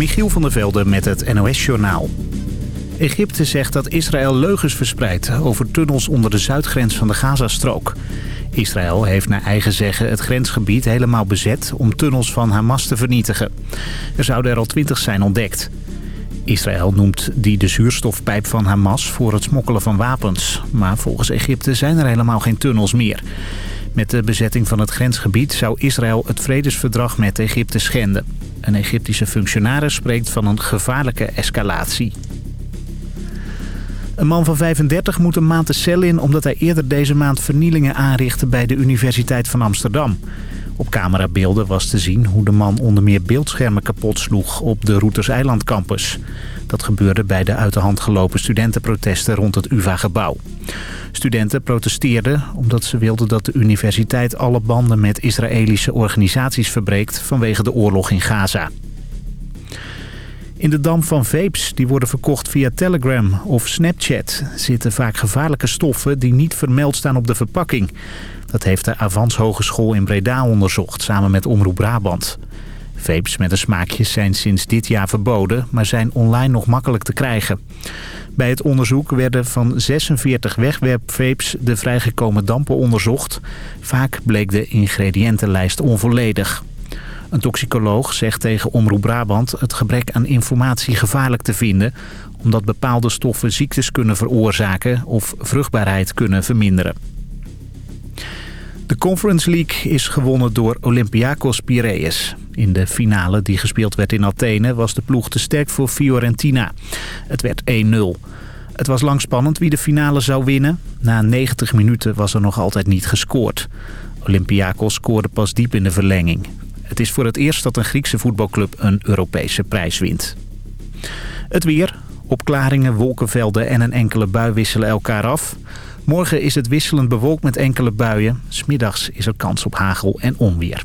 Michiel van der Velde met het NOS-journaal. Egypte zegt dat Israël leugens verspreidt over tunnels onder de zuidgrens van de Gazastrook. Israël heeft naar eigen zeggen het grensgebied helemaal bezet om tunnels van Hamas te vernietigen. Er zouden er al twintig zijn ontdekt. Israël noemt die de zuurstofpijp van Hamas voor het smokkelen van wapens. Maar volgens Egypte zijn er helemaal geen tunnels meer. Met de bezetting van het grensgebied zou Israël het vredesverdrag met Egypte schenden. Een Egyptische functionaris spreekt van een gevaarlijke escalatie. Een man van 35 moet een maand de cel in omdat hij eerder deze maand vernielingen aanrichtte bij de Universiteit van Amsterdam. Op camerabeelden was te zien hoe de man onder meer beeldschermen kapot sloeg op de Routers Eiland campus. Dat gebeurde bij de uit de hand gelopen studentenprotesten rond het UvA-gebouw. Studenten protesteerden omdat ze wilden dat de universiteit alle banden met Israëlische organisaties verbreekt vanwege de oorlog in Gaza. In de dam van vapes, die worden verkocht via Telegram of Snapchat... zitten vaak gevaarlijke stoffen die niet vermeld staan op de verpakking. Dat heeft de Avans Hogeschool in Breda onderzocht, samen met Omroep Brabant. Vapes met een smaakje zijn sinds dit jaar verboden, maar zijn online nog makkelijk te krijgen. Bij het onderzoek werden van 46 wegwerpvapes de vrijgekomen dampen onderzocht. Vaak bleek de ingrediëntenlijst onvolledig. Een toxicoloog zegt tegen Omroep Brabant het gebrek aan informatie gevaarlijk te vinden... omdat bepaalde stoffen ziektes kunnen veroorzaken of vruchtbaarheid kunnen verminderen. De Conference League is gewonnen door Olympiakos Piraeus. In de finale die gespeeld werd in Athene was de ploeg te sterk voor Fiorentina. Het werd 1-0. Het was lang spannend wie de finale zou winnen. Na 90 minuten was er nog altijd niet gescoord. Olympiakos scoorde pas diep in de verlenging. Het is voor het eerst dat een Griekse voetbalclub een Europese prijs wint. Het weer. Opklaringen, wolkenvelden en een enkele bui wisselen elkaar af. Morgen is het wisselend bewolkt met enkele buien. Smiddags is er kans op hagel en onweer.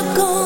The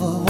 world to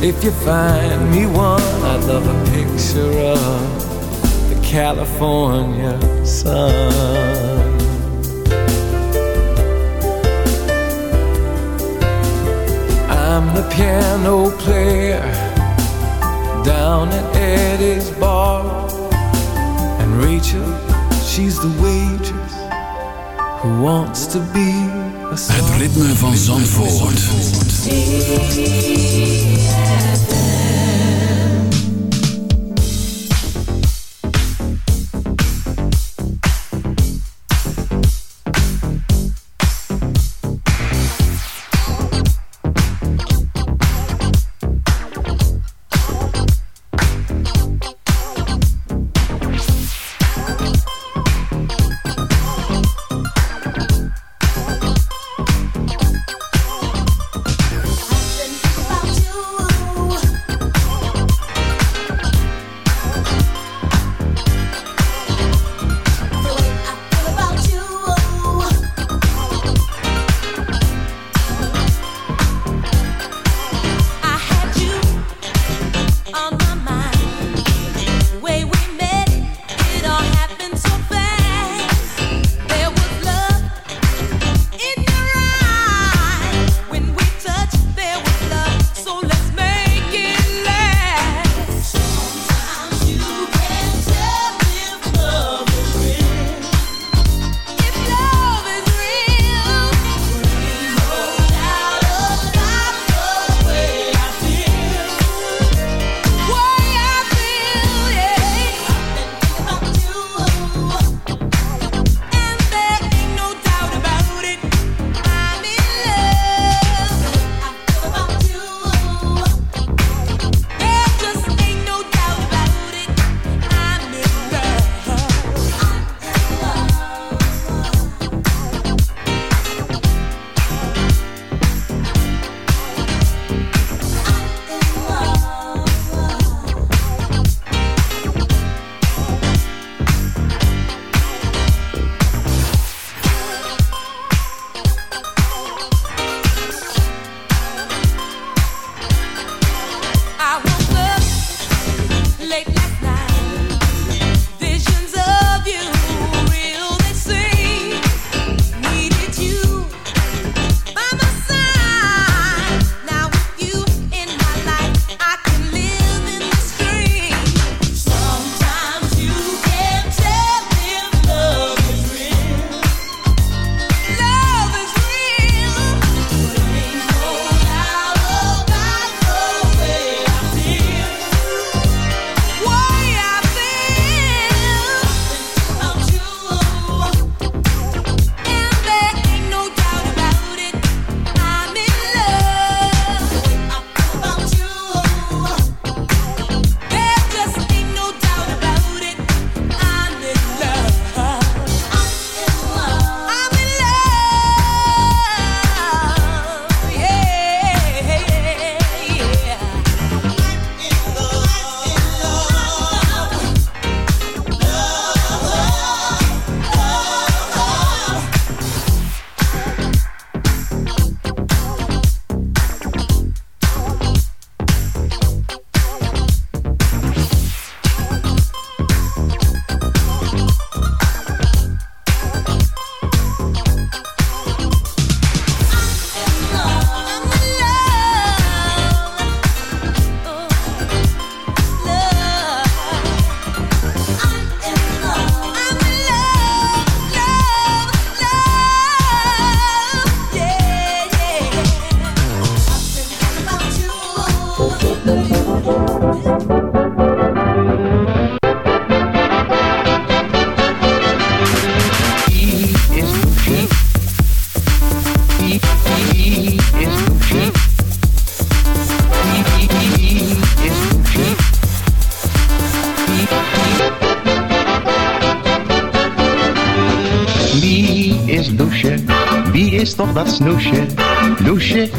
if you find me one, I'd love a picture of the California sun. I'm the piano player down at Eddie's bar. And Rachel, she's the waitress who wants to be a star. Het ritme van Zandvoort.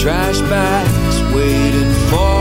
trash bag's waiting for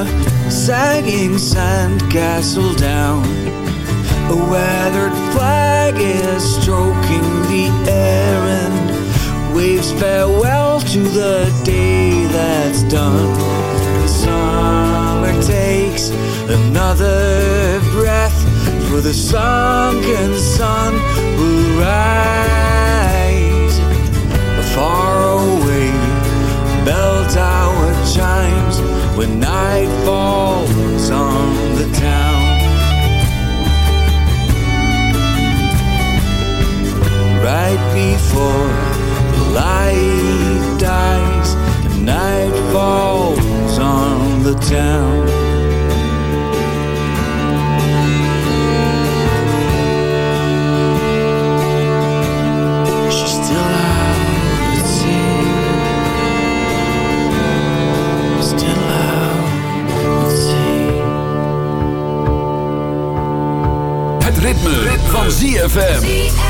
a sagging sandcastle down. A weathered flag is stroking the air and waves farewell to the day that's done. The summer takes another breath, for the sunken sun will rise. Far away, bell tower chimes when night falls on the town. right before the light dies night falls on the town. Ritme, van ZFM.